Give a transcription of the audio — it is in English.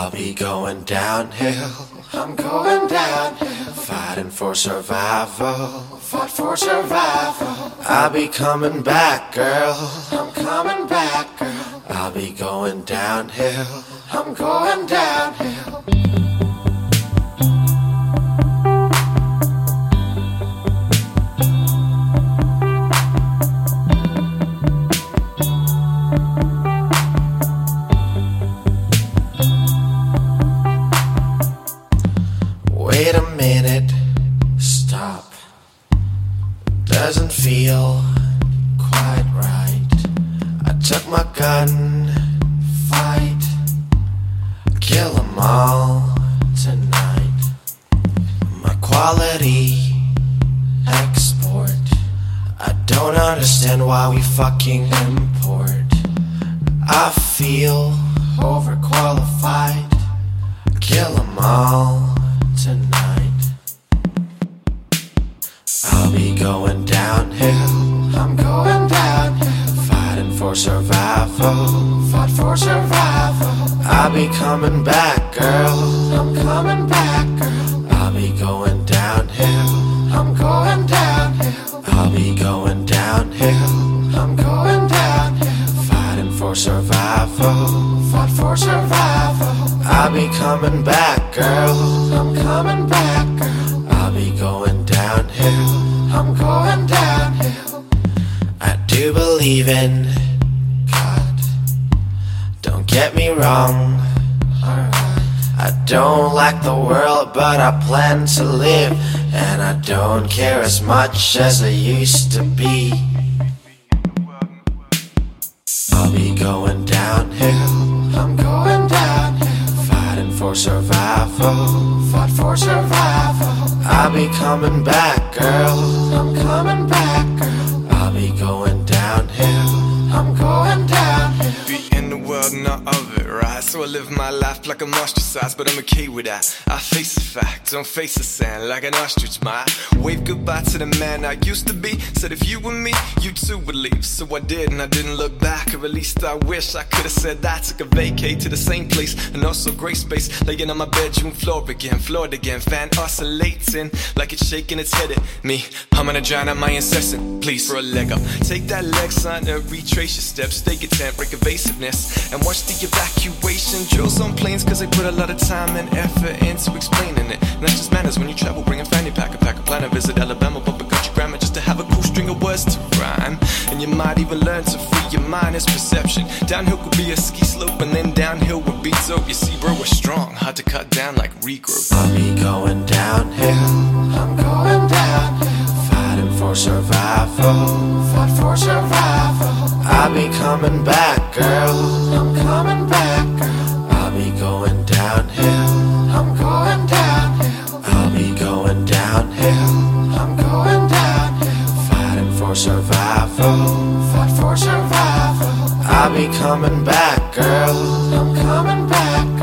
I'll be going downhill. I'm going downhill. Fighting for survival. Fight for survival. I'll be coming back, girl. I'm coming back, girl. I'll be going downhill. I'm going downhill. Doesn't feel quite right. I took my gun, fight, kill 'em all tonight. My quality export. I don't understand why we fucking import. I feel overqualified. Kill 'em all tonight. I'll be going downhill. I'm going downhill. Fighting for survival. Fight for survival. I'll be coming back, girl. I'm coming back, girl. I'll be going downhill. I'm going downhill. I'll be going downhill. I'm going downhill. Fighting for survival. Fight for survival. I'll be coming back, girl. I'm coming back, girl. I'll be going downhill. Believe God. Don't get me wrong. I don't like the world, but I plan to live. And I don't care as much as I used to be. I'll be going downhill. I'm going downhill. Fighting for survival. Fight for survival. I'll be coming back, girl. I'm coming back, girl. Not of it, right? So I live my life like I'm ostracized, but I'm okay with that. I face the fact, don't face the sand like an ostrich might. Wave goodbye to the man I used to be. Said if you were me, you too would leave. So I did, and I didn't look back, or at least I wish I could have said that. Took a vacate to the same place, and also great space. Laying on my bedroom floor again, floored again, fan oscillating like it's shaking its head at me. I'm gonna drown out my incessant, please, for a leg up. Take that leg, son, and retrace your steps. Stay content, break evasiveness, and watch the evacuation drills on planes, cause they put a lot of time and effort into explaining it. And that's just manners when you travel, bring a fanny pack, a pack, a plan, and visit Alabama, but because you grammar just to have a cool string of words to rhyme. And you might even learn to free your mind as perception. Downhill could be a ski slope, and then downhill would be dope. You see, bro, we're strong, hard to cut down like regrowth. I'll be going downhill. I'm going downhill. Fighting for survival. Fight for survival. Coming back, girl. I'm coming back, girl. I'll be going downhill. I'm going downhill. I'll be going downhill. I'm going downhill. Fighting for survival. Fight for survival. I'll be coming back, girl. I'm coming back.